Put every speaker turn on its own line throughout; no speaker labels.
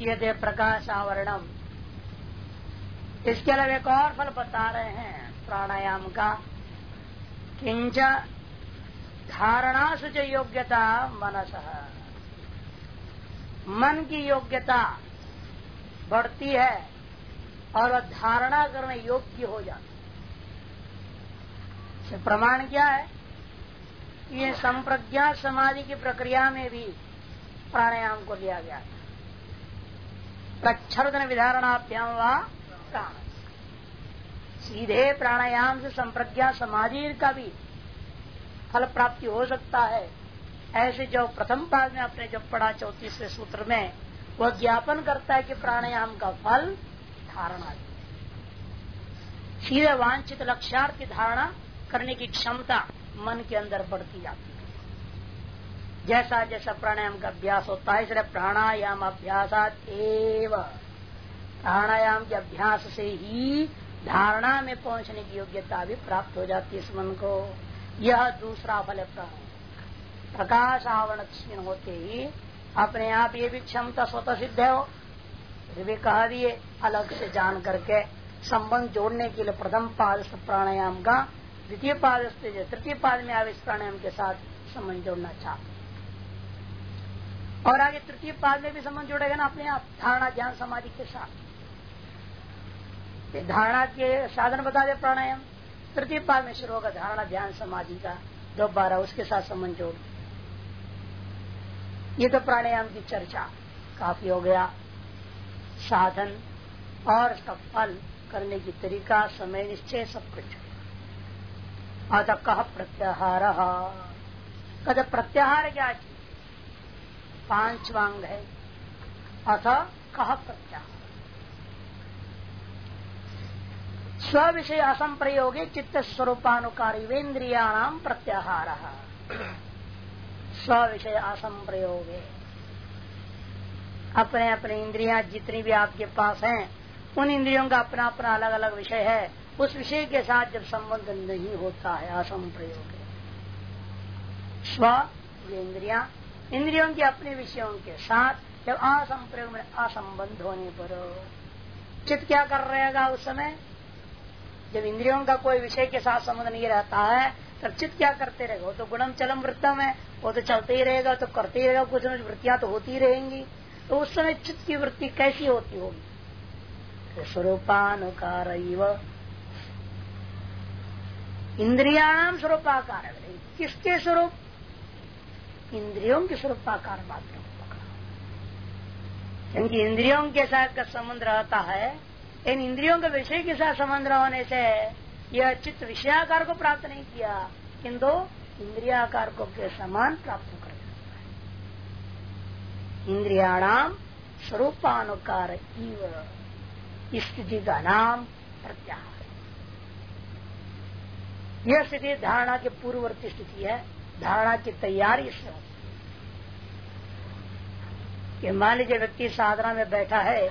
ये प्रकाश आवरणम इसके अलावा एक और फल बता रहे हैं, प्राणायाम का। किंच धारणा सुच योग्यता मनस। मन की योग्यता बढ़ती है और वह धारणा करने योग्य हो जाती है। प्रमाण क्या है? कि ये संप्रज्ञा समाधि की प्रक्रिया में भी प्राणायाम को लिया गया था प्रच्छर्दन विधारणाभ्याम व प्राण सीधे प्राणायाम से संप्रज्ञा समाधि का भी फल प्राप्ति हो सकता है। ऐसे जो प्रथम पाद में आपने जब पढ़ा चौतीसवें सूत्र में, वह ज्ञापन करता है कि प्राणायाम का फल धारणा सीधे वांछित लक्ष्यार्थ की धारणा करने की क्षमता मन के अंदर बढ़ती जाती है। जैसा जैसा प्राणायाम का अभ्यास होता है, इसलिए प्राणायाम अभ्यास प्राणायाम के अभ्यास से ही धारणा में पहुँचने की योग्यता भी प्राप्त हो जाती है इस मन को। यह दूसरा फल प्राण प्रकाश आवरण क्षीण होते ही अपने आप ये भी क्षमता स्वतः सिद्ध है वो। फिर भी कह दिए अलग से जान करके संबंध जोड़ने के लिए प्रथम पाद प्राणायाम का, द्वितीय पाद तृतीय पाद में इस प्राणायाम के साथ संबंध जोड़ना चाहते और आगे तृतीय पाद में भी संबंध जोड़ेगा ना अपने आप, धारणा, ज्ञान, समाधि के साथ। धारणा के साधन बता दे प्राणायाम। तृतीय पाद में शुरू होगा धारणा ध्यान समाधि का दोबारा, उसके साथ संबंध जोड़। ये तो प्राणायाम की चर्चा। काफ़ी हो गया। साधन और उसका फल करने की तरीका, समय निश्चय, सब कुछ। अतः कह प्रत्याहार? कद प्रत्याहार क्या पांचवांग है। अथ कह प्रत्याहार स्व विषय असंप्रयोगे चित्त स्वरूपानुकारी वेन्द्रियाणाम प्रत्याहार। स्व विषय असंप्रयोगे। अपने अपने इंद्रियाँ जितनी भी आपके पास हैं, उन इंद्रियों का अपना अपना अलग अलग विषय है, उस विषय के साथ जब संबंध नहीं होता है असंप्रयोग। स्व इंद्रिया इंद्रियों के अपने विषयों के साथ जब असंप्रयोग में असंबंध होने पर चित्त क्या कर रहेगा उस समय? जब इंद्रियों का कोई विषय के साथ संबंध नहीं रहता है, तब चित्त क्या करते रहेगा? वो तो गुणम चलम वृत्तम है। वो तो चलते ही रहेगा तो करते ही रहेगा, कुछ न कुछ वृत्तियाँ तो होती रहेंगी। तो उस समय चित्त की वृत्ति कैसी होती होगी? तो स्वरूपानुकार इंद्रियाणाम स्वरूपाकार किसके स्वरूप? इंद्रियों के स्वरूपाकार मात्र क्योंकि इंद्रियों के साथ का संबंध रहता है, इन इंद्रियों के विषय के साथ संबंध होने से यह चित्त विषयाकार को प्राप्त नहीं किया, किंतु इंद्रियाकार को के समान प्राप्त कर इंद्रियाणाम स्वरूपानुकार स्थिति का नाम प्रत्याहार। यह स्थिति धारणा के पूर्ववर्ती स्थिति है। धारणा की तैयारी होती कि मान लीजिए व्यक्ति साधना में बैठा है,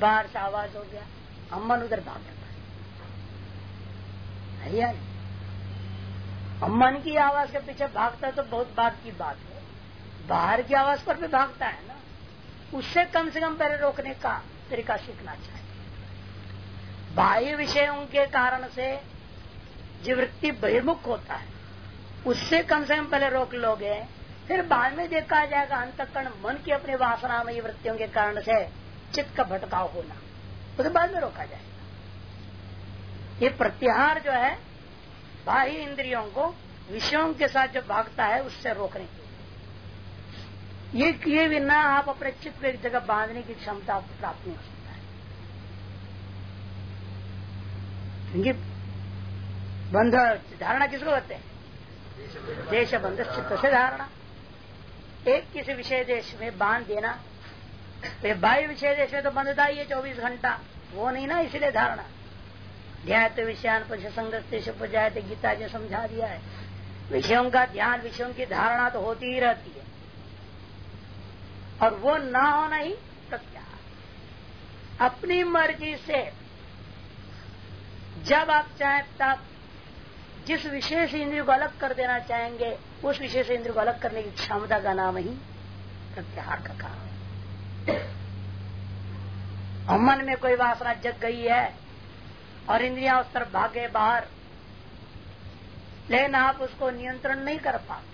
बाहर से आवाज़ हो गया अम्मन उधर भाग जाता है। अम्मन की आवाज़ के पीछे भागता है तो बहुत बात की बात है। बाहर की आवाज़ पर भी भागता है ना। उससे कम से कम पहले रोकने का तरीका सीखना चाहिए। बाह्य विषयों के कारण से जो वृत्ति बहिर्मुख होता है। उससे कम से कम पहले रोक लोगे, फिर बाद में देखा जाएगा अंतकरण मन की अपने वासना में वृत्तियों के कारण से चित्त का भटकाव होना, उसे बाद में रोका जाएगा ये प्रत्याहार जो है, बाह्य इंद्रियों को, विषयों के साथ जो भागता है, उससे रोकने के लिए। ये किए बिना आप अपने चित्त को एक जगह बांधने की क्षमता आपको प्राप्त नहीं हो सकता है। क्योंकि बंध धारणा किसको कहते हैं? देश बंध चित्त से धारणा। एक किसी विषय देश में बाँध देना? तो बाह्य विषय देश में तो बंधता ही है चौबीस घंटा। वो नहीं ना, इसलिए धारणा। ध्यान तो विषयान पक्ष संग्रस्त जाए तो गीता जी समझा दिया है। विषयों का ध्यान, विषयों की धारणा तो होती ही रहती है। और वो ना होना ही प्रत्याहार। अपनी मर्ज़ी से जब आप चाहे तब जिस से इंद्रियों को अलग कर देना चाहेंगे, उस से इंद्रियों को अलग करने की क्षमता का नाम ही प्रत्याहार का काम। और मन में कोई वासना जग गई है और इंद्रिया उस तरफ़ भागे बाहर, लेकिन आप उसको नियंत्रण नहीं कर पाते।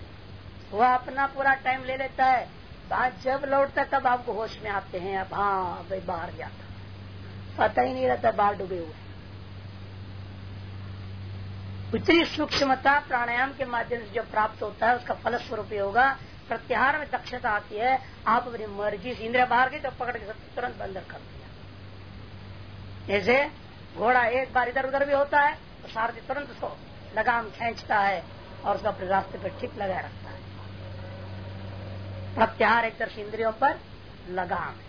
वह अपना पूरा टाइम ले लेता है। बात जब लौटता तब आपको होश में आते हैं, अब हाँ भाई बाहर गया था। पता ही नहीं रहता, बाहर डूबे हुए उतनी सूक्ष्मता प्राणायाम के माध्यम से जो प्राप्त होता है, उसका फल स्वरूप होगा। प्रत्याहार में दक्षता आती है। आप अपनी मर्ज़ी से इंद्रिया बाहर गई तो पकड़ के तुरंत बंदर कर दिया। जैसे घोड़ा एक बार इधर उधर भी होता है तो सारथी तुरंत उसको लगाम खेचता है और उसका अपने रास्ते पर ठीक लगाए रखता है। प्रत्याहार एक तरह इंद्रियों पर लगाम है।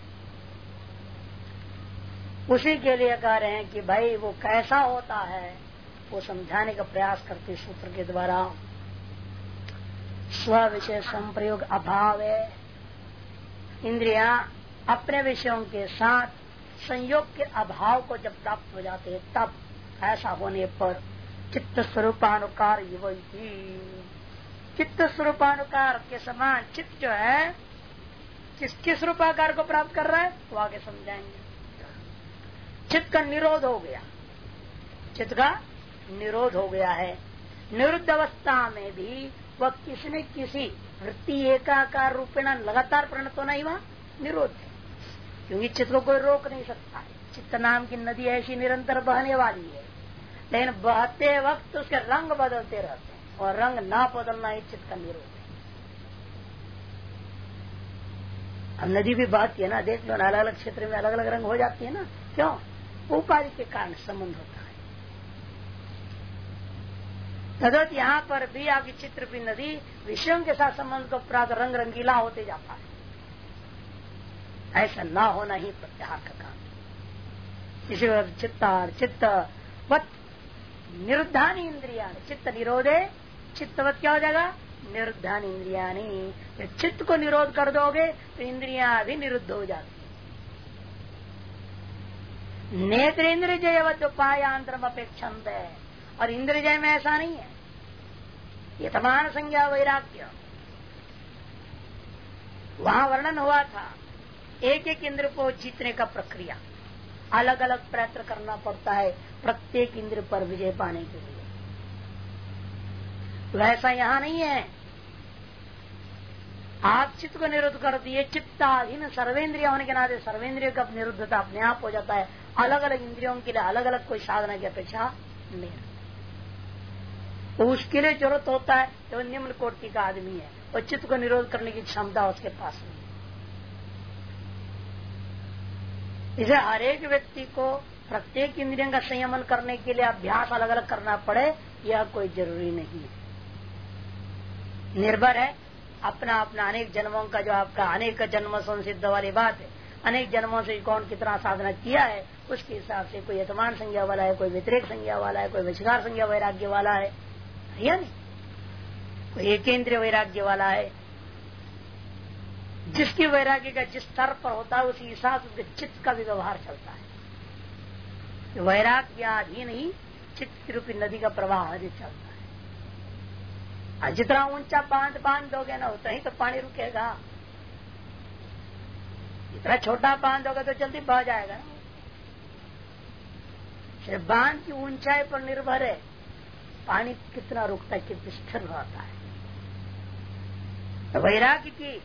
उसी के लिए कह रहे हैं कि भाई वो कैसा होता है वो समझाने का प्रयास करते सूत्र के द्वारा। स्व विषय संप्रयोग अभाव। है इंद्रिया अपने विषयों के साथ संयोग के अभाव को जब प्राप्त हो जाते हैं, तब ऐसा होने पर चित्त स्वरूपानुकार चित्त स्वरूपानुकार के समान चित्त जो है किस किस रूपाकार को प्राप्त कर रहा है? वो आगे समझाएँगे। चित्त का निरोध हो गया। चित्त का निरोध हो गया है। निरुद्ध अवस्था में भी वह किसी न किसी वृत्ति एकाकार रूपेण लगातार परिणत होना ही वहाँ निरोध है। क्योंकि चित्त को कोई रोक नहीं सकता है। चित्त नाम की नदी ऐसी निरंतर बहने वाली है। लेकिन बहते वक्त उसके रंग बदलते रहते हैं और रंग ना बदलना ही चित्त का निरोध है। अब नदी भी बहती है ना, देख लो अलग अलग क्षेत्र में अलग अलग रंग हो जाती है ना। क्यों? उपाधि के कारण संबंध होता है। तदत यहाँ पर भी आपकी चित्र भी नदी, विषयों के साथ संबंध को प्राप्त रंग रंगीला होते जाता है। ऐसा ना होना ही प्रत्याहार का काम। इसी चित्तार चित्त वत निरुद्धानी इंद्रिया चित्त निरोधे, चित्तवत क्या हो जाएगा? निरुद्धान इंद्रिया चित्त को निरोध कर दोगे तो इंद्रिया भी निरुद्ध हो जाती नेत्र इंद्र जयवत उपायांतरम अपेक्षंत है। और इंद्र जय में ऐसा नहीं है। ये तमान संज्ञा वैराग्य। वहाँ वर्णन हुआ था एक एक इंद्र को जीतने का प्रक्रिया। अलग अलग प्रयत्न करना पड़ता है प्रत्येक इंद्र पर विजय पाने के लिए। वैसा यहाँ नहीं है। आप चित्त को निरुद्ध कर दिए, चित्ताधीन सर्वेंद्रिय होने के नाते सर्वेंद्रिय का निरुद्धता अपने आप हो जाता है। अलग अलग इंद्रियों के लिए अलग अलग कोई साधना की अपेक्षा नहीं तो उसके लिए ज़रूरत होता है तो निम्न कोटि का आदमी है। और चित्त को निरोध करने की क्षमता उसके पास नहीं इसे हर एक व्यक्ति को प्रत्येक इंद्रियों का संयमन करने के लिए अभ्यास अलग अलग करना पड़े, यह कोई ज़रूरी नहीं है। निर्भर है अपना अपना, अनेक जन्मों का जो आपका, अनेक जन्म संसिद्ध वाली बात है। अनेक जन्मों से कौन कितना साधना किया है, उसके हिसाब से कोई यतमान संज्ञा वाला है, कोई व्यतिरिक संज्ञा वाला है, कोई विचार संज्ञा वैराग्य वाला है। या नहीं। कोई एक केंद्रीय वैराग्य वाला है। जिसकी वैराग्य का जिस स्तर पर होता है, उसी हिसाब से उसके चित्त का भी व्यवहार चलता है। वैराग्याधीन ही चित्त रूपी नदी का प्रवाह अधिक चलता है। जितना ऊँचा बाँध बाँध दोगे ना, उतना ही तो पानी रुकेगा। इतना छोटा बाँध होगा तो जल्दी बह जाएगा ना। बाँध की ऊंचाई पर निर्भर है। पानी कितना रुकता है, कितना स्थिर रहता है। वैराग्य की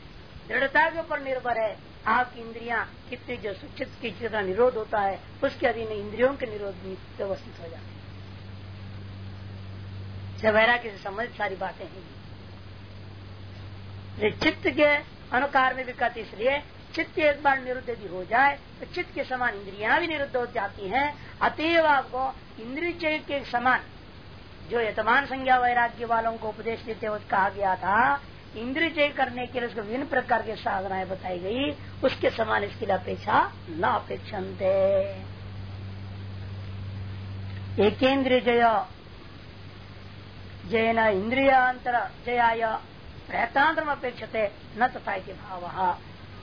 दृढ़ता के ऊपर निर्भर है। आपकी इंद्रियाँ कितनी जो सुचित की जितना निरोध होता है, उसके अधीन इंद्रियों के निरोध भी व्यवस्थित हो जाते हैं। वैराग्य से संबंधित सारी बातें हैं। चित्त के अनुकार में भी कहते इसलिए चित्त एक बार निरुद्ध यदि हो जाए तो चित्त के समान इंद्रियाँ भी निरुद्ध हो जाती हैं। अतएव आपको इंद्रिय के समान जो यतमान संज्ञा वैराग्य वालों को उपदेश देते हुए कहा गया था, इंद्रिय जय करने के लिए उसको विभिन्न प्रकार की साधनाएँ बताई गई, उसके समान इसके लिए अपेक्षा न अपेक्षन्ते एकेन्द्रिय जय जय न इंद्रियांतर जयाय प्रयत्नांतर अपेक्षते न तथा भाव।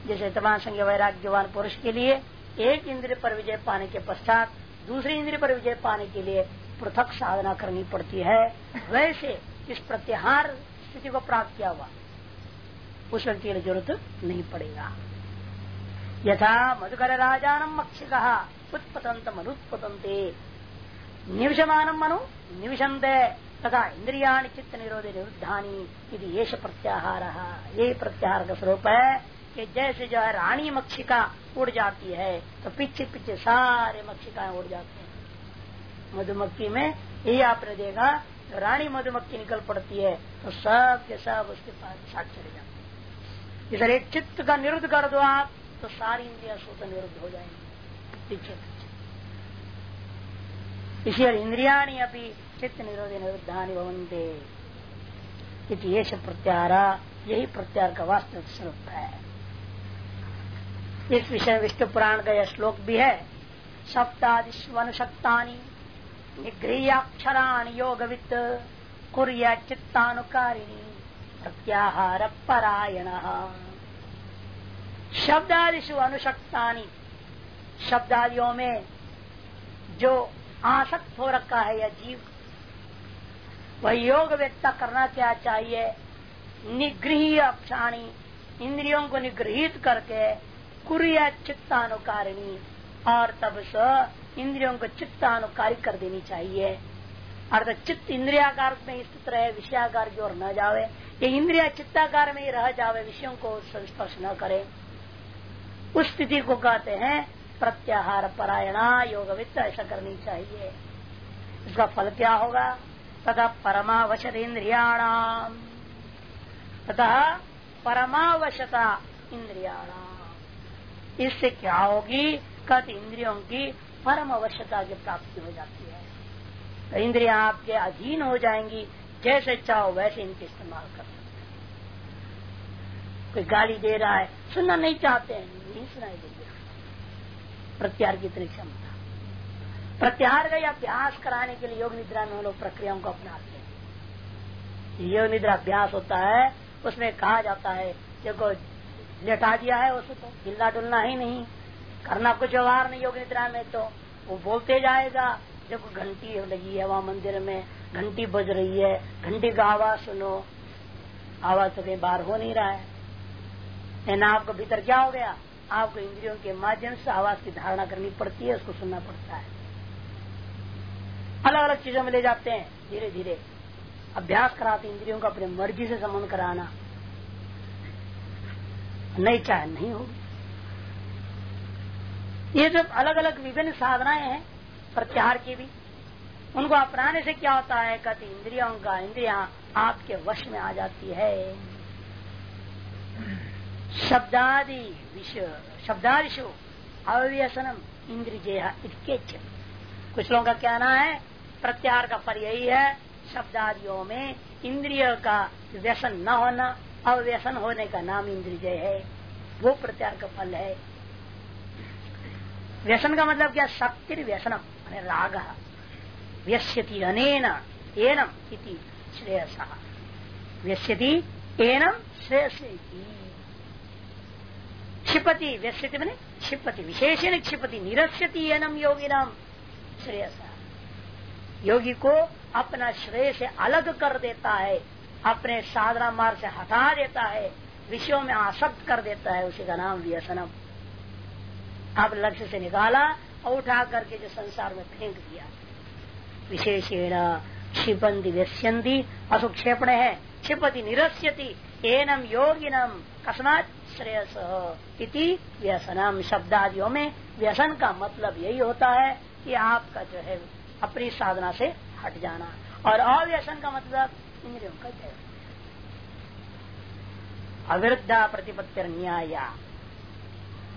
जैसे तमाम संज्ञा वैराग्यवान पुरुष के लिए एक इंद्रिय पर विजय पाने के पश्चात दूसरी इंद्रिय पर विजय पाने के लिए पृथक साधना करनी पड़ती है। वैसे इस प्रत्याहार स्थिति को प्राप्त किया हुआ, उस व्यक्ति की ज़रूरत नहीं पड़ेगा। यथा मधुकर राजानम मक्षिक उत्पतंत मनुत्पतंते निविशमान मनु निविशंते तथा इंद्रिया चित्त निरोध निरुद्धानी यदि ये प्रत्याहार। ये प्रत्याहार का स्वरूप है कि जैसे जो है रानी मक्षिका उड़ जाती है तो पीछे पीछे सारे मक्षिकाएँ उड़ जाते हैं। मधुमक्खी में यही आपने देखा तो रानी मधुमक्खी निकल पड़ती है तो सब के सब उसके पास साथ चले जाते इधर एक चित्त का निरुद्ध कर दो आप तो सारी इंद्रिया स्वतः निरुद्ध हो जाएँगी। इसी इसलिए इंद्रिया अभी चित्त निरोध निरुद्धा भवंते ये प्रत्यारा यही प्रत्यार का वास्तविक स्वरूप है। इस विषय विष्णु पुराण का यह श्लोक भी है सप्तादिश्वनुशक्तानी निगृहक्षराण योगवित कुरिया चित्तानुकारिणी प्रत्याहार परायण। शब्दादिशु अनुशक्तानी, शब्दादियों में जो आसक्त हो रखा है यह जीव, वह योग व्यक्ता करना क्या चाहिए? निगृह अक्षाणी, इंद्रियों को निगृहित करके कुरिया चित्तानुकारिणी, और तब स इंद्रियों को चित्तानुकारी कर देनी चाहिए अर्थात चित्त इंद्रियाकार में स्थित रहे विषयाकार की ओर न जावे ये इंद्रिया चित्ताकार में ही रह जावे विषयों को संस्पर्श न करे उस स्थिति को कहते हैं प्रत्याहार परायणा योग वित्त ऐसा करनी चाहिए इसका फल क्या होगा तथा परमावशत इंद्रियाणाम तथा परमावशता इंद्रियाणाम इससे क्या होगी कत इंद्रियों की परम अवश्यता की प्राप्ति हो जाती है। तो इंद्रिया आपके अधीन हो जाएँगी, जैसे चाहो वैसे इनके इस्तेमाल कर सकते कोई गाली दे रहा है, सुनना नहीं चाहते हैं, नहीं सुनाई देगी प्रत्यार की इतनी क्षमता। प्रत्याहार का अभ्यास कराने के लिए योग निद्रा में लोग प्रक्रियाओं को अपनाते हैं। योग निद्रा अभ्यास होता है, उसमें कहा जाता है, देखो, लेटा दिया है, उसको तो हिलना डुलना ही नहीं। करना कुछ व्यवहार नहीं योग निद्रा में तो वो बोलते जाएगा जब घंटी लगी है वहाँ मंदिर में, घंटी बज रही है, घंटी का आवाज़ सुनो। आवाज़ तो कहीं बाहर हो नहीं रहा है। ना आपको भीतर क्या हो गया? आपको इंद्रियों के माध्यम से आवाज़ की धारणा करनी पड़ती है, उसको सुनना पड़ता है। अलग अलग चीज़ों में ले जाते हैं धीरे धीरे अभ्यास कराते इंद्रियों का, अपनी मर्ज़ी से संबंध कराना। नहीं चाहे नहीं होगी। ये जो अलग अलग विभिन्न साधनाएँ हैं, प्रत्याहार की भी। उनको अपनाने से क्या होता है? कहते इंद्रियों का इंद्रिया आपके वश में आ जाती है। शब्दादि विषय शब्दादिशु अव्यसनम इंद्रिजय कुछ लोगों का कहना है, प्रत्याहार का फल यही है, शब्दादियों में इंद्रिय का व्यसन न होना, अव्यसन होने का नाम इंद्रिजय है। वो प्रत्यार का फल है। व्यसन का मतलब क्या? शक्ति व्यसनम राग। व्यस्यति अनेन एनम इति श्रेयस। व्यस्यति एनम श्रेयस। क्षिपति व्यस्यति मैंने क्षिपति। विशेषण क्षिपति। निरस्यति एनम योगी नाम श्रेयस। योगी को अपना श्रेय से अलग कर देता है, अपने साधना मार्ग से हटा देता है, विषयों में आसक्त कर देता है, उसी का नाम व्यसनम। आप लक्ष्य से निकाला और उठा करके जो संसार में फेंक दिया। विशेषेण क्षिपंती व्यस्यंती असुक्षेपण है। क्षिपति निरस्यति एनम योगिनम कस्मात श्रेयस इति व्यसनम शब्दादियों में व्यसन का मतलब यही होता है कि आपका जो है, अपनी साधना से हट जाना। और अव्यसन का मतलब इंद्रियों का जय। अविरुद्धा प्रतिपत्ति न्याय।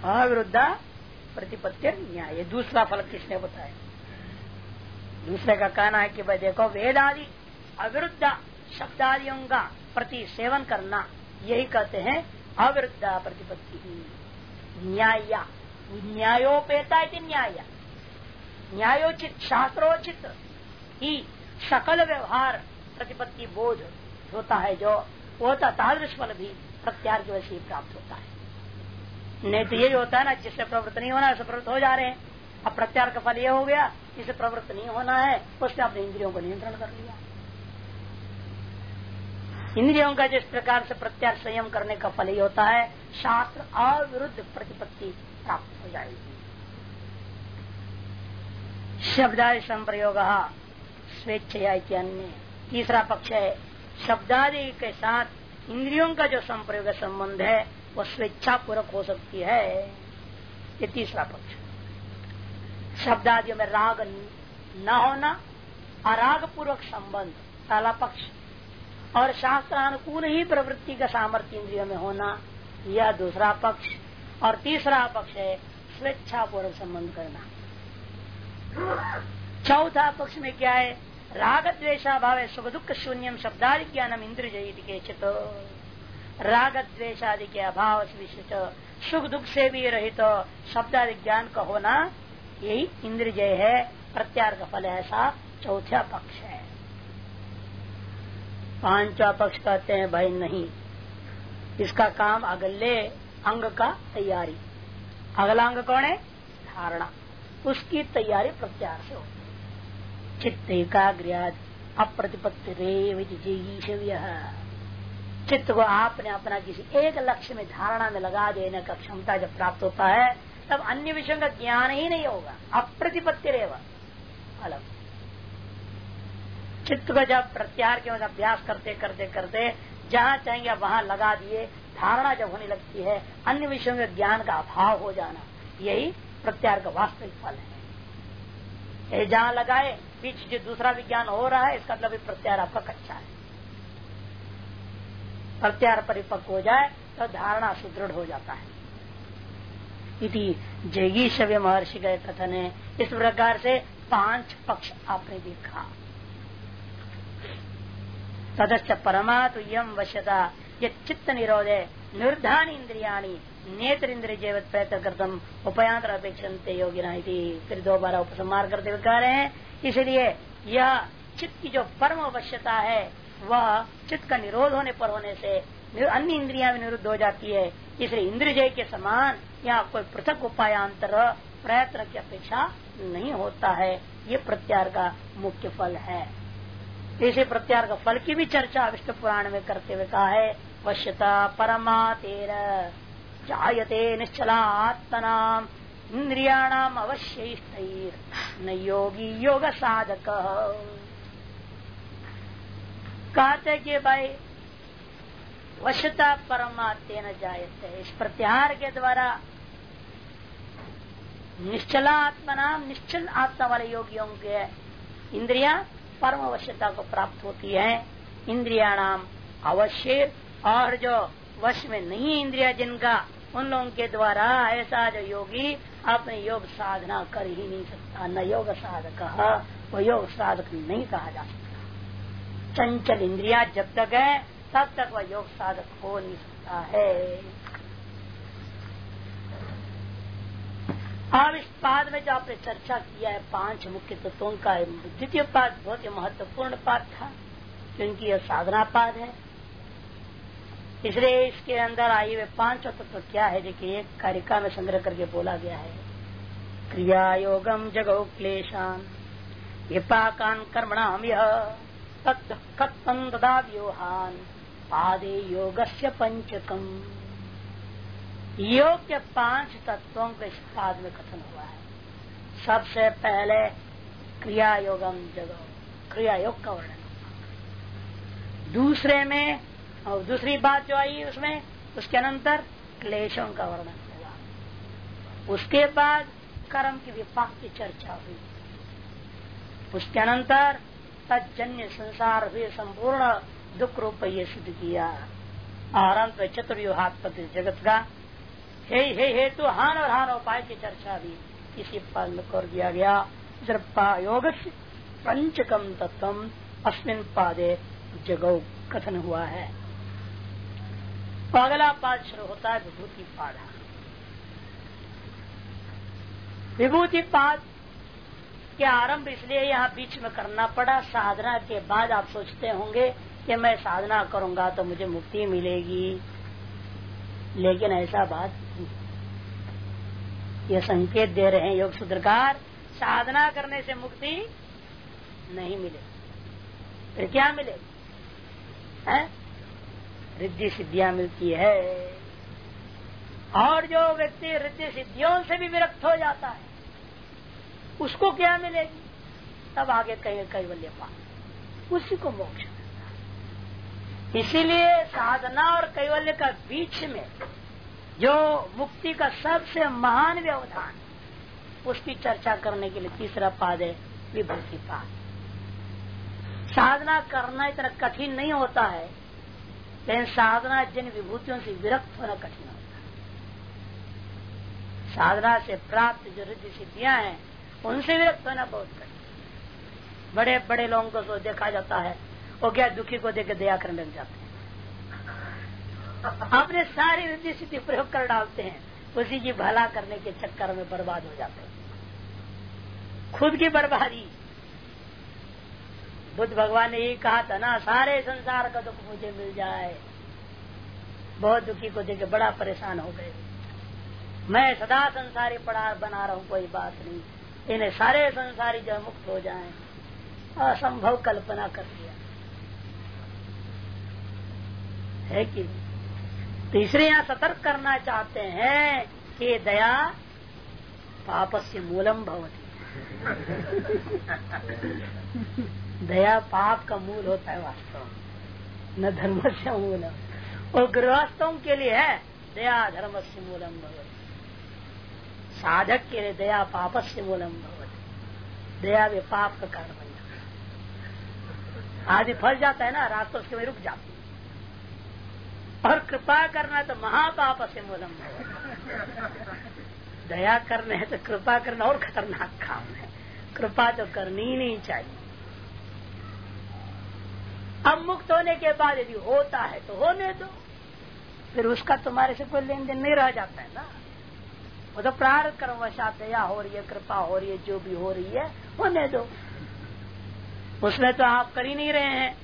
अविरुद्धा प्रतिपत्ति न्याय। दूसरा फल किसने बताया? दूसरे का कहना है कि भाई देखो वेद आदि अविरुद्ध शब्दादियों का प्रति सेवन करना, यही कहते हैं अविरुद्धा प्रतिपत्ति। न्याय। न्यायोपेता न्याय। न्यायोचित, शास्त्रोचित ही सकल व्यवहार प्रतिपत्ति बोध होता है जो, वो तादृश फल भी प्रत्यार वजह प्राप्त होता है। नहीं तो यही होता है ना, जिससे प्रवृत्त नहीं होना उसे प्रवृत्त हो जा रहे हैं। अब प्रत्यार का फल ये हो गया जिसे प्रवृत्त नहीं होना है, उसने अपने इंद्रियों को नियंत्रण कर लिया। इंद्रियों का जिस प्रकार से प्रत्यार संयम करने का फल ही होता है, शास्त्र अविरुद्ध प्रतिपत्ति प्राप्त हो जाएगी। शब्दादि संप्रयोग स्वेच्छया अन्य। तीसरा पक्ष है, शब्दादि के साथ इंद्रियों का जो संप्रयोग संबंध है वो स्वेच्छा पूर्वक हो सकती है। ये तीसरा पक्ष। शब्दादियों में राग न होना अराग पूर्वक संबंध, पहला पक्ष। और शास्त्रानुकूल ही प्रवृत्ति का सामर्थ्य इंद्रियों में होना, यह दूसरा पक्ष। और तीसरा पक्ष है स्वेच्छा पूर्वक संबंध करना। चौथा पक्ष में क्या है? राग द्वेषा भाव सुख दुख शून्यम शब्दादि ज्ञानम इंद्र जयित के चित राग द्वेषादि के अभाव से विशिष्ट सुख दुख से भी रहित तो शब्दादि ज्ञान का होना, यही इंद्र जय है प्रत्यार का फल ऐसा चौथा पक्ष है। पांचवा पक्ष कहते हैं भाई नहीं। इसका काम अगले अंग का तैयारी। अगला अंग कौन है? धारणा। उसकी तैयारी प्रत्यार से होती है। चित्त एकाग्र अप्रतिपत्ति चित्त को आपने अपना किसी एक लक्ष्य में धारणा में लगा देने का क्षमता जब प्राप्त होता है, तब अन्य विषयों का ज्ञान ही नहीं होगा। अप्रतिपत्ति रेवा अलग। चित्त को जब प्रत्यार के अभ्यास करते करते करते, जहाँ चाहेंगे वहाँ लगा दिए, धारणा जब होने लगती है, अन्य विषयों के ज्ञान का अभाव हो जाना, यही प्रत्यार का वास्तविक फल है। जहाँ लगाए, बीच जो दूसरा विज्ञान हो रहा है, इसका मतलब प्रत्यार आपका कच्चा है। प्रत्यार परिपक्व हो जाए तो धारणा सुदृढ़ हो जाता है। इति जयगी शव्य महर्षि गए कथन। है इस प्रकार से पाँच पक्ष आपने देखा। तदस्य परमातु यम वश्यता। ये चित्त निरोधे, निर्धान इंद्रिया नेत्र इंद्रिय जैवत प्रयत्न करतम उपायांतर अपेक्षते योगिना फिर दोबारा उपसंहार करते हुए कह रहे हैं। इसलिए यह चित्त की जो परम अवश्यता है वह चित्त का निरोध होने पर होने से अन्य इंद्रिया भी निरुद्ध हो जाती है। इसलिए इंद्र जय के समान या कोई पृथक उपायांतर प्रयत्न की अपेक्षा नहीं होता है। ये प्रत्यार का मुख्य फल है। इसे प्रत्यार का फल की भी चर्चा विष्णु पुराण में करते हुए कहा है, वश्यता परमा तेर जायते निश्चला आत्मनाम इंद्रियाणाम अवश्य न योगी योग साधक कहते कि भाई, वशता परमात्म न जायते इस प्रत्याहार के द्वारा निश्चला आत्मा नाम, निश्चल आत्मा वाले योगियों के इंद्रिया परम अवश्यता को प्राप्त होती है। इंद्रिया नाम अवश्य और जो वश में नहीं इंद्रिया जिनका, उन लोगों के द्वारा ऐसा जो योगी अपने योग साधना कर ही नहीं सकता। न योग साधक वो योग साधक नहीं कहा जा सकता। चंचल इंद्रिया जब तक है, तब तक वह योग साधक हो नहीं सकता है। अब इस पाद में जो आपने चर्चा किया है, पाँच मुख्य तत्वों का द्वितीय पाद बहुत ही महत्वपूर्ण पाद था, क्योंकि यह साधना पाद है। इसलिए इसके अंदर आई हुए पाँच तत्व क्या है, देखिए, एक कारिका में संग्रह करके बोला गया है। क्रिया योगम जगो क्लेशान, विपाकान कर्मणाम यह कत्तम तदा पादे योग से पंचकम योग के पाँच तत्वों के इस पाद में कथन हुआ है। सबसे पहले क्रिया योगम जगो। क्रिया योग का वर्णन। दूसरे में, और दूसरी बात जो आई उसमें, उसके अनंतर क्लेशों का वर्णन हुआ। उसके बाद कर्म की विपाक की चर्चा हुई। उसके अनंतर तजन्य संसार हुए संपूर्ण दुख रूप ये सिद्ध किया अंत चतुर्व्यूहात्मक जगत का हे हे हे तो हान और हान उपाय की चर्चा भी इसी पद में कर दिया गया। योग पंचकम तत्व अस्मिन पादे जगौ कथन हुआ है। अगला पाद शुरू होता है विभूति पाद विभूति पाद के आरंभ इसलिए यहाँ बीच में करना पड़ा। साधना के बाद आप सोचते होंगे कि मैं साधना करूँगा तो मुझे मुक्ति मिलेगी। लेकिन ऐसा बात नहीं। ये संकेत दे रहे हैं योग सूत्रकार साधना करने से मुक्ति नहीं मिले। फिर क्या मिले? है? रिद्धि सिद्धियाँ मिलती है। और जो व्यक्ति रिद्धि सिद्धियों से भी विरक्त हो जाता है उसको क्या मिलेगी? तब आगे कहीं कैवल्य पा उसी को मोक्ष इसीलिए साधना और कैवल्य का बीच में जो मुक्ति का सबसे महान व्यवधान, उसकी चर्चा करने के लिए तीसरा पाद है, विभूति पाद। साधना करना इतना कठिन नहीं होता है, लेकिन साधना जिन विभूतियों से विरक्त होना कठिन होता है। साधना से प्राप्त जो रिद्धि सिद्धियाँ हैं उनसे विरक्त होना बहुत कठिन बड़े बड़े लोगों को देखा जाता है। वो क्या दुखी को देकर दया करने लग जाते हैं। अपने सारी रिद्धि सिद्धि प्रयोग कर डालते हैं। उसी की भला करने के चक्कर में बर्बाद हो जाते हैं। खुद की बर्बादी। बुद्ध भगवान ने यही कहा था ना, सारे संसार का दुख मुझे मिल जाए। बहुत दुखी को देखे बड़ा परेशान हो गए। मैं सदा संसारी पड़ा, बना रहा हूँ, कोई बात नहीं। इन्हें सारे संसारी जो मुक्त हो जाए। असंभव कल्पना कर दिया। है कि तीसरे यहाँ सतर्क करना चाहते हैं कि दया पाप से मूलम भवती। दया पाप का मूल होता है वास्तव न धर्म से मूलम। और गृहस्थों के लिए है, दया धर्म से मूलम भगवत साधक के लिए दया पाप से मूलम दया भी पाप का कारण बन जाता आदि फंस जाता है ना रास्तों उसके में रुक जाती और कृपा करना तो महापाप से मूलम दया करने है तो कृपा करना और खतरनाक काम है। कृपा तो करनी ही नहीं चाहिए। अब मुक्त होने के बाद यदि होता है तो होने दो। फिर उसका तुम्हारे से कोई लेन देन नहीं रह जाता है ना। वो तो प्रार्थ कर्म वशात दया हो रही है, कृपा हो रही है, जो भी हो रही है होने दो उसमें तो आप कर ही नहीं रहे हैं।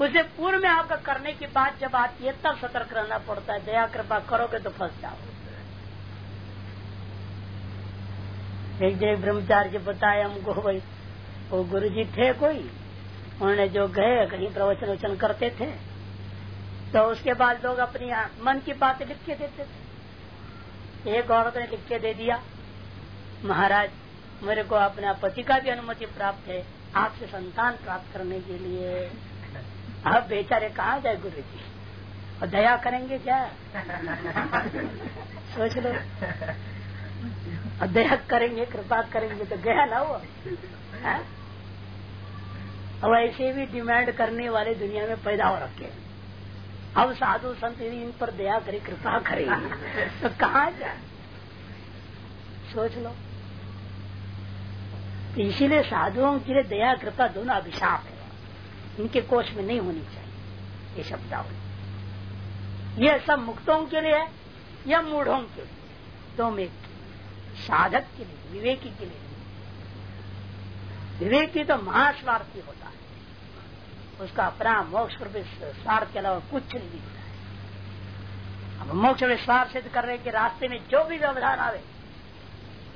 उसे पूर्व में आपका करने की बात जब आती है, तब सतर्क रहना पड़ता है। दया, कृपा करोगे तो फंस जाओ एक जगह ब्रह्मचार्य बताया हमको, भाई, वो गुरु जी थे कोई? उन्होंने जो गए कहीं प्रवचन वचन करते थे। तो उसके बाद लोग अपनी मन की बातें लिख के देते थे। एक औरत ने लिख के दे दिया महाराज मेरे को अपना पति का भी अनुमति प्राप्त है आपसे संतान प्राप्त करने के लिए। अब बेचारे कहा जाए गुरु जी? और दया करेंगे क्या? सोच लो। और दया करेंगे कृपा करेंगे तो गया ना वो। अब ऐसे भी डिमांड करने वाले दुनिया में पैदा हो रखे अब साधु संत यदि इन पर दया करे, कृपा करे तो कहा जाए? सोच लो। तो इसीलिए साधुओं के लिए दया, कृपा दोनों अभिशाप है। इनके कोष में नहीं होनी चाहिए, ये शब्दावली यह सब मुक्तों के लिए है, या मूढ़ों के लिए? दो में साधक के लिए, विवेकी के लिए। विवेकी तो महास्वार्थी होता है। उसका अपना मोक्ष स्वार्थ के अलावा कुछ नहीं दिखता है। अब मोक्ष में स्वार्थ सिद्ध करने के रास्ते में जो भी व्यवधान आवे,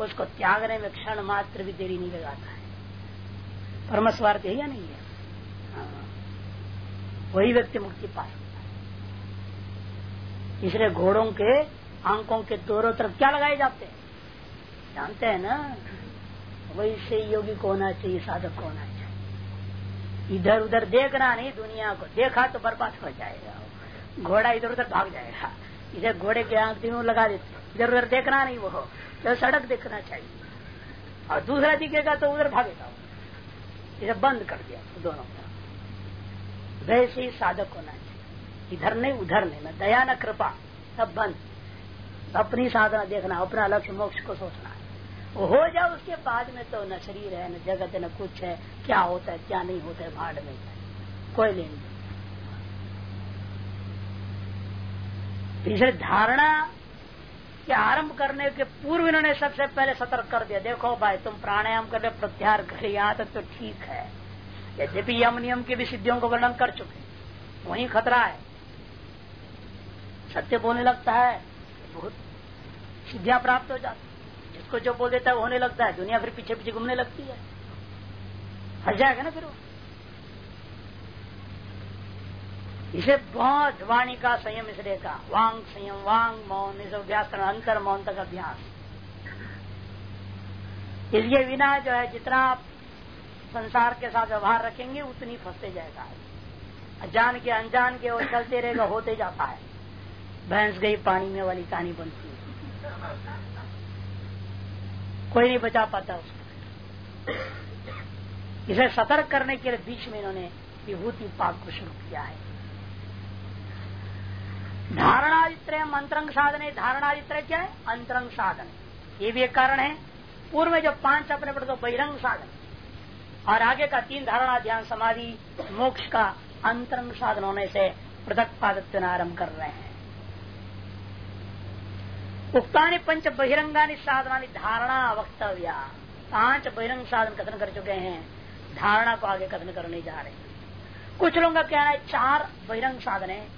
उसको त्यागने में क्षण मात्र भी देरी नहीं लगाता है। परम स्वार्थ है या नहीं है? वही व्यक्ति मुक्ति पा सकता है। इसलिए घोड़ों के आंकों के दोनों तरफ़ क्या लगाए जाते हैं? जानते हैं ना? वैसे योगी को होना चाहिए साधक को होना चाहिए इधर उधर देखना नहीं दुनिया को। देखा तो बर्बाद हो जाएगा। घोड़ा इधर उधर भाग जाएगा। इधर घोड़े के आँख तीनों लगा देते इधर उधर देखना नहीं वो। तो सड़क देखना चाहिए। और दूसरा दिखेगा तो उधर भागेगा इसे बंद कर दिया दोनों का। वैसे ही साधक होना चाहिए। इधर नहीं, उधर नहीं। न दया न कृपा, सब बंद। अपनी साधना देखना, अपना लक्ष्य मोक्ष को सोचना। है हो जाए उसके बाद में तो न शरीर है, न जगत है, न कुछ है। क्या होता है, क्या नहीं होता है, भाड़ में। कोई लेन तीसरे धारणा के आरंभ करने के पूर्व इन्होंने सबसे पहले सतर्क कर दिया। देखो भाई, तुम प्राणायाम कर प्रत्याहार कर तक तो ठीक है। यद्यपि यम नियम की भी सिद्धियों को वर्णन कर चुके वही खतरा है। सत्य बोलने लगता है, बहुत सिद्धियाँ प्राप्त हो जाती जिसको जो बोल देता है होने लगता है। दुनिया फिर पीछे पीछे घूमने लगती है। फंस जाएगा ना फिर वो। इसे बहुत वाणी का संयम इसलिए का वांग संयम, वांग मौन, इस अभ्यास करना अंतर मौन तक अभ्यास। इसलिए बिना जो है जितना आप संसार के साथ व्यवहार रखेंगे, उतनी फंसते जाएगा। जान के अनजान के वो चलते रहेगा, होते जाता है। भैंस गई, पानी में वाली कहानी बनती है। कोई नहीं बचा पाता उसको। इसे सतर्क करने के लिए बीच में इन्होंने विभूति पाक को शुरू किया है। धारणादित्रय मंत्रंग साधन है धारणादित्रय क्या है? अंतरंग साधन। ये भी एक कारण है। पूर्व में जो पाँच अपने पड़े तो बहिरंग साधन। और आगे का तीन धारणा, ध्यान, समाधि, मोक्ष का अंतरंग साधन होने से पृथक पादत्व आरंभ कर रहे हैं। उक्तानी पंच बहिरंगा साधना धारणा वक्तव्य। पाँच बहिरंग साधन कथन कर चुके हैं। धारणा को आगे कथन करने जा रहे हैं। कुछ लोगों का कहना है, चार बहिरंग साधन है।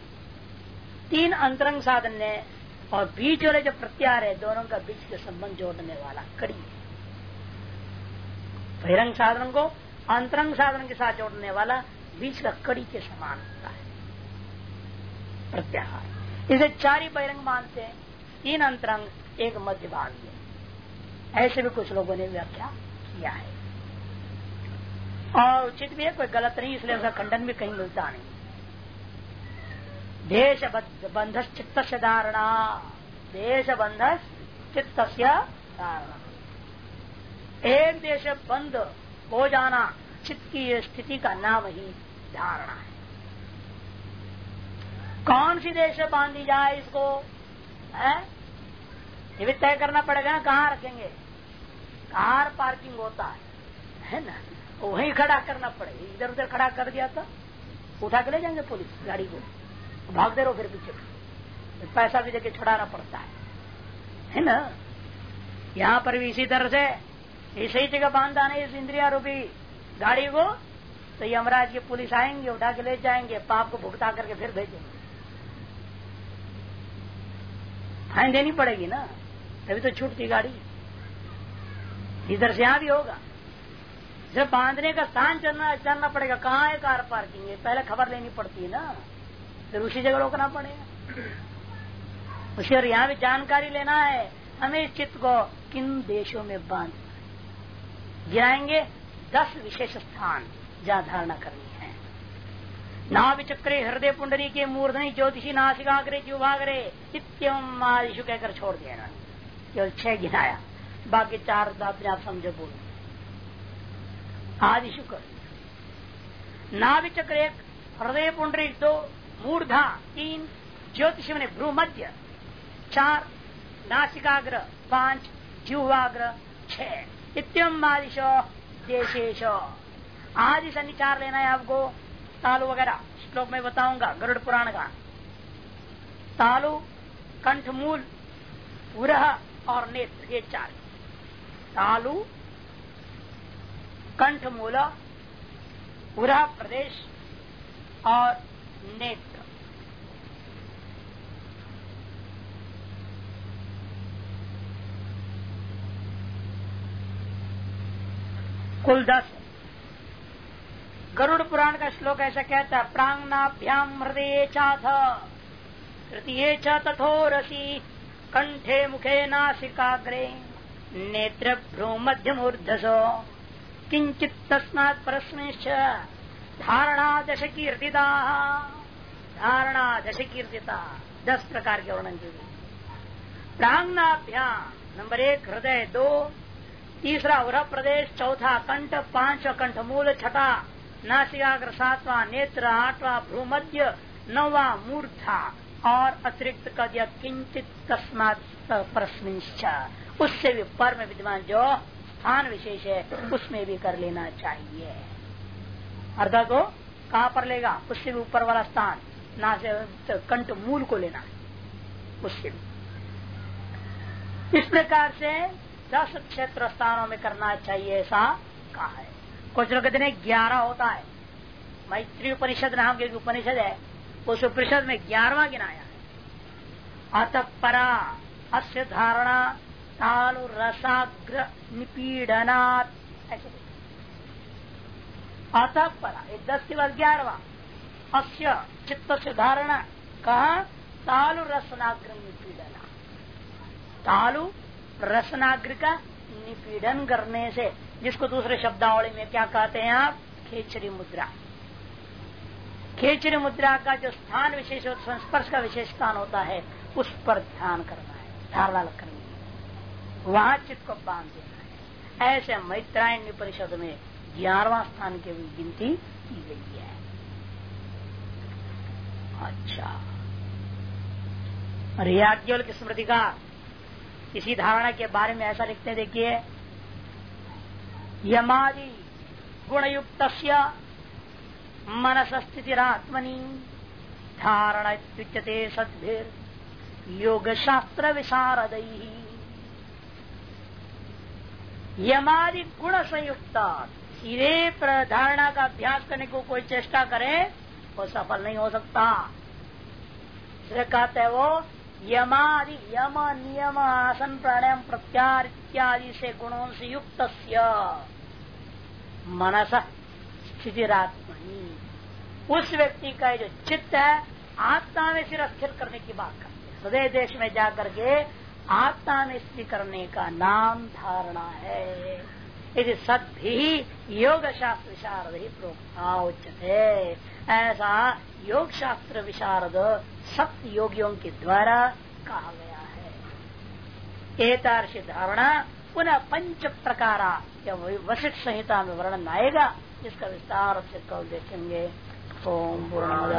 तीन अंतरंग साधन है और बीच वाले जो प्रत्यार है, दोनों का बीच के संबंध जोड़ने वाला कड़ी बहिरंग साधन को अंतरंग साधन के साथ जोड़ने वाला बीच का कड़ी के समान होता है। प्रत्याहार। इसे चार ही बहिरंग मानते हैं। तीन अंतरंग, एक मध्य भाग है ऐसे भी कुछ लोगों ने व्याख्या किया है। और उचित भी है, कोई गलत नहीं, इसलिए उसका खंडन भी कहीं मिलता नहीं। देश बंध चित्त धारणा। देश बंध चित्त धारणा। एक देश बंद हो जाना चित्त की स्थिति का नाम ही धारणा है। कौन सी देश बांधी जाए इसको? ये भी तय करना पड़ेगा ना, कहाँ रखेंगे? कार पार्किंग होता है? है ना? तो वहीं खड़ा करना पड़ेगा। इधर उधर खड़ा कर दिया था उठा के ले जाएँगे पुलिस गाड़ी को। भागते रहो फिर पीछे पैसा भी देके छुड़ाना पड़ता है। है ना? यहाँ पर भी इसी तरह से, इसी जगह बांधा नहीं इस इंद्रिया रूपी गाड़ी को तो यमराज की पुलिस आएँगे, उठा के ले जाएँगे, पाप को भुगता करके फिर भेजेंगे। फाइन देनी पड़ेगी ना। तभी तो छूटती गाड़ी। इधर से यहाँ भी होगा। जब बांधने का स्थान चलना जानना पड़ेगा, कहाँ है कार पार्किंग है? पहले खबर लेनी पड़ती है ना। फिर उसी जगह रोकना पड़ेगा। उसी और यहाँ भी जानकारी लेना है। हमें इस चित्त को किन देशों में बांधना है गिराएँगे? दस विशेष स्थान जहाँ धारणा करनी है नाविचक्रे हृदय पुंडरी के मूर्धनी ज्योतिषी नासिकाग्रे जुभाग्रे इत्यम आदिशु कहकर छोड़ दिया केवल छह गिनाया। बाकी चार अपने आप समझो बोल आदि शुक्र नाभिचक्र एक हृदय पुंडरी दो, मूर्धा तीन, ज्योतिष ने भ्रू मध्य चार, नासिकाग्र पाँच जीवाग्र छह। इत्यम आदिश देशेश। आदि सन्निचार लेना है आपको। तालु वगैरह, श्लोक में बताऊँगा, गरुड़ पुराण का। तालु कंठमूल उरह और नेत्र, ये चार। तालु कंठमूल उरह प्रदेश और नेत्र। कुल दस। गरुड़ पुराण का श्लोक ऐसा कहता है प्रांगनाभ्याम हृदय चाथ। तृतीय च तथोरसी कंठे मुखे नासिकाग्रे, नेत्र भ्रू मध्यमूर्धसो किंचित तस्मात् परस्मेश्च धारणा दश कीर्तिता धारणा दश कीर्तिता दस प्रकार के वर्णन की प्रांगनाभ्याम नंबर एक, हृदय दो, तीसरा उरह प्रदेश चौथा कंठ पाँच कंठ मूल छठा नासिकाग्र सातवा नेत्र आठवा भ्रूमध्य नवा मूर्धा, और अतिरिक्त कर दिया किंचित तस्मात उससे भी पर में जो स्थान विशेष है, उसमें भी कर लेना चाहिए। अर्धा को कहाँ पर लेगा? उससे भी ऊपर वाला स्थान ना से कंठ मूल को लेना है। उससे भी। इस प्रकार से दस क्षेत्र स्थानों में करना चाहिए ऐसा कहा है। कुछ लोग कहते हैं ग्यारह होता है। मैत्री उपनिषद नाम के उपनिषद है, उस उपनिषद में ग्यारहवा गिनाया है। अत परा, अस्य धारणा, तालु रसाग्र निपीडनात्। ऐसे अतः परा दस के बाद ग्यारहवा। अस्य चित्त से धारणा, कहा? तालु रसनाग्र निपीड़ना तालु रसनाग्र का निपीड़न करने से, जिसको दूसरे शब्दावली में क्या कहते हैं आप? खेचरी मुद्रा। खेचरी मुद्रा का जो स्थान विशेष संस्पर्श का विशेष स्थान होता है, उस पर ध्यान करना है, धारणा करनी है। वहाँ चित्त को बाँध देना है। ऐसे मैत्रायण परिषद में ग्यारहवा स्थान की गिनती की गई है। अच्छा। रियाज्ञल की स्मृति का इसी धारणा के बारे में ऐसा लिखते देखिए। यमादि गुणयुक्त मनस स्थितिरात्मनि धारण सद्भिर योग शास्त्र विशारद यमादि गुण संयुक्त सीधे धारणा का अभ्यास करने को कोई चेष्टा करे, वो सफल नहीं हो सकता। कहते हैं वो यमादि यम नियम आसन प्राणायाम प्रत्यार इत्यादि से गुणों से युक्त मनस स्थितिरात्मनी। उस व्यक्ति का जो चित्त है, आत्मा में सिर स्थिर करने की बात करते हैं। हृदय देश में जाकर के आत्मा में स्थिर करने का नाम धारणा है। यदि सद भी योग शास्त्र विशारद ही प्रोक्ता उच्चते ऐसा योग शास्त्र विशारद सप्त योगियों के द्वारा कहा गया है। एतार्श धारणा पुनः पंच प्रकारा वशिष्ठ संहिता में वर्णन आएगा इसका विस्तार से कल देखेंगे। ओम पूर्ण